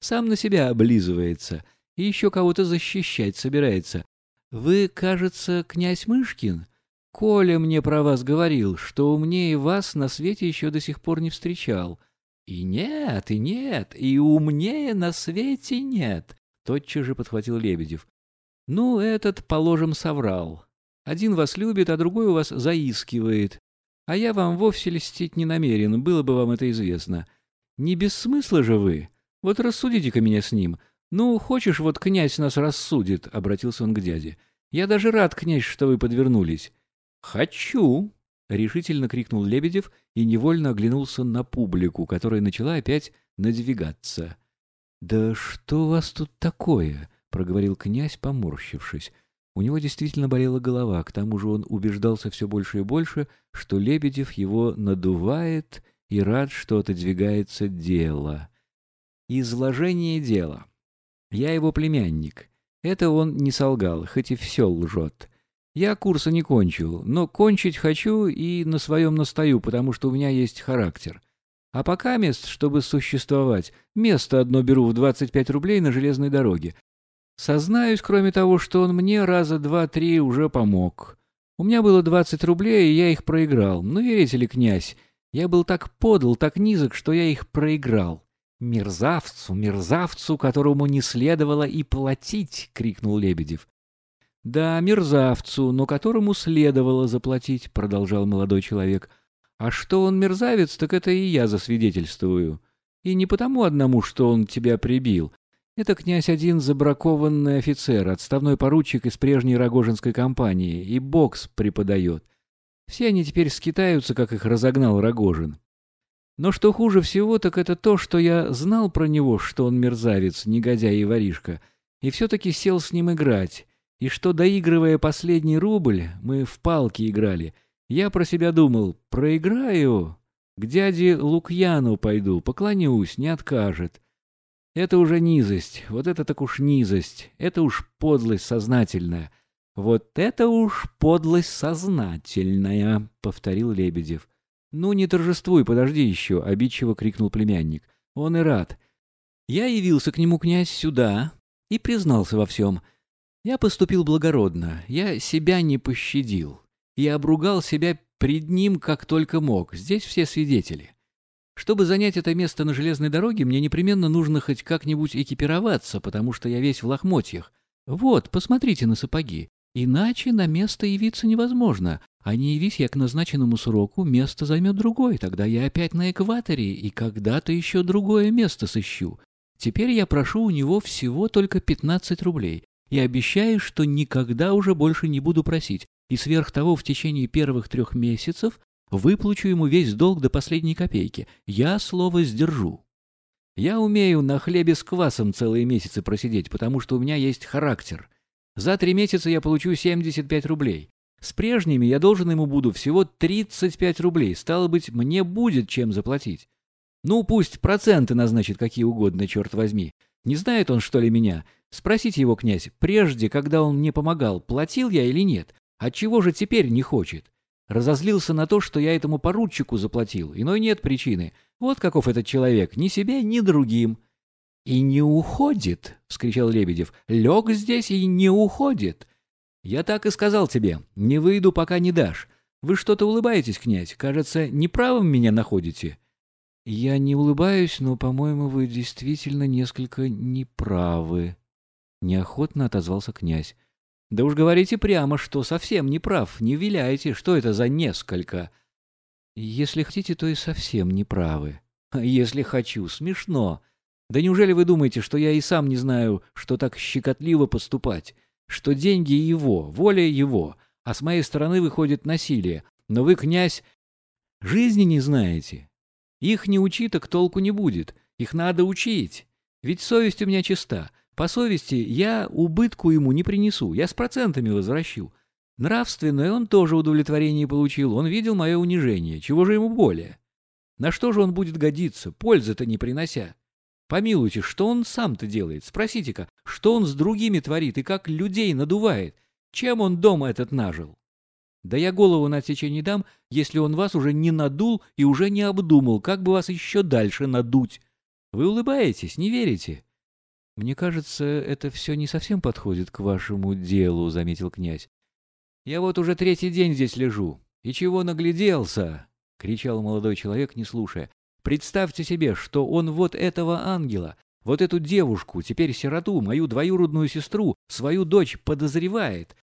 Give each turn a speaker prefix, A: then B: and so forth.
A: Сам на себя облизывается и еще кого-то защищать собирается. Вы, кажется, князь Мышкин? Коля мне про вас говорил, что умнее вас на свете еще до сих пор не встречал. И нет, и нет, и умнее на свете нет, тотчас же подхватил Лебедев. Ну, этот, положим, соврал. Один вас любит, а другой у вас заискивает. А я вам вовсе льстить не намерен, было бы вам это известно. Не без смысла же вы. Вот рассудите-ка меня с ним. Ну, хочешь, вот князь нас рассудит, — обратился он к дяде. Я даже рад, князь, что вы подвернулись. Хочу, — решительно крикнул Лебедев и невольно оглянулся на публику, которая начала опять надвигаться. — Да что у вас тут такое? — проговорил князь, поморщившись. У него действительно болела голова, к тому же он убеждался все больше и больше, что Лебедев его надувает и рад, что отодвигается дело. Изложение дела. Я его племянник. Это он не солгал, хоть и все лжет. Я курса не кончил, но кончить хочу и на своем настаю, потому что у меня есть характер. А пока мест, чтобы существовать, место одно беру в 25 рублей на железной дороге. Сознаюсь, кроме того, что он мне раза два-три уже помог. У меня было 20 рублей, и я их проиграл. Ну, верите ли, князь, я был так подл, так низок, что я их проиграл. «Мерзавцу, мерзавцу, которому не следовало и платить!» — крикнул Лебедев. «Да, мерзавцу, но которому следовало заплатить», — продолжал молодой человек. «А что он мерзавец, так это и я засвидетельствую. И не потому одному, что он тебя прибил. Это князь один забракованный офицер, отставной поручик из прежней Рогожинской компании, и бокс преподает. Все они теперь скитаются, как их разогнал Рогожин. Но что хуже всего, так это то, что я знал про него, что он мерзавец, негодяй и воришка, и все-таки сел с ним играть, и что, доигрывая последний рубль, мы в палки играли, я про себя думал, проиграю, к дяде Лукьяну пойду, поклонюсь, не откажет. Это уже низость, вот это так уж низость, это уж подлость сознательная. Вот это уж подлость сознательная, — повторил Лебедев. «Ну, не торжествуй, подожди еще!» — обидчиво крикнул племянник. «Он и рад. Я явился к нему, князь, сюда и признался во всем. Я поступил благородно, я себя не пощадил. Я обругал себя пред ним, как только мог. Здесь все свидетели. Чтобы занять это место на железной дороге, мне непременно нужно хоть как-нибудь экипироваться, потому что я весь в лохмотьях. Вот, посмотрите на сапоги. Иначе на место явиться невозможно. А не явись я к назначенному сроку, место займет другой. Тогда я опять на экваторе, и когда-то еще другое место сыщу. Теперь я прошу у него всего только 15 рублей. И обещаю, что никогда уже больше не буду просить. И сверх того, в течение первых трех месяцев выплачу ему весь долг до последней копейки. Я слово сдержу. Я умею на хлебе с квасом целые месяцы просидеть, потому что у меня есть характер. За три месяца я получу 75 рублей. С прежними я должен ему буду всего 35 рублей. Стало быть, мне будет чем заплатить. Ну, пусть проценты назначит какие угодно, черт возьми. Не знает он, что ли, меня? Спросите его, князь, прежде, когда он мне помогал, платил я или нет? Отчего же теперь не хочет? Разозлился на то, что я этому поручику заплатил. Иной нет причины. Вот каков этот человек, ни себе, ни другим. «И не уходит!» — вскричал Лебедев. «Лег здесь и не уходит!» «Я так и сказал тебе. Не выйду, пока не дашь. Вы что-то улыбаетесь, князь. Кажется, неправым меня находите». «Я не улыбаюсь, но, по-моему, вы действительно несколько неправы», — неохотно отозвался князь. «Да уж говорите прямо, что совсем не прав. Не виляйте. Что это за несколько?» «Если хотите, то и совсем неправы». «Если хочу. Смешно. Да неужели вы думаете, что я и сам не знаю, что так щекотливо поступать? Что деньги его, воля его, а с моей стороны выходит насилие. Но вы, князь, жизни не знаете. Их не учи, так толку не будет. Их надо учить. Ведь совесть у меня чиста. По совести я убытку ему не принесу, я с процентами возвращу. Нравственное он тоже удовлетворение получил, он видел мое унижение. Чего же ему более? На что же он будет годиться, пользы-то не принося? Помилуйте, что он сам-то делает? Спросите-ка, что он с другими творит и как людей надувает? Чем он дома этот нажил? Да я голову на отсечение дам, если он вас уже не надул и уже не обдумал, как бы вас еще дальше надуть. Вы улыбаетесь, не верите? Мне кажется, это все не совсем подходит к вашему делу, заметил князь. Я вот уже третий день здесь лежу. И чего нагляделся? кричал молодой человек, не слушая. Представьте себе, что он вот этого ангела, вот эту девушку, теперь сироту, мою двоюродную сестру, свою дочь подозревает,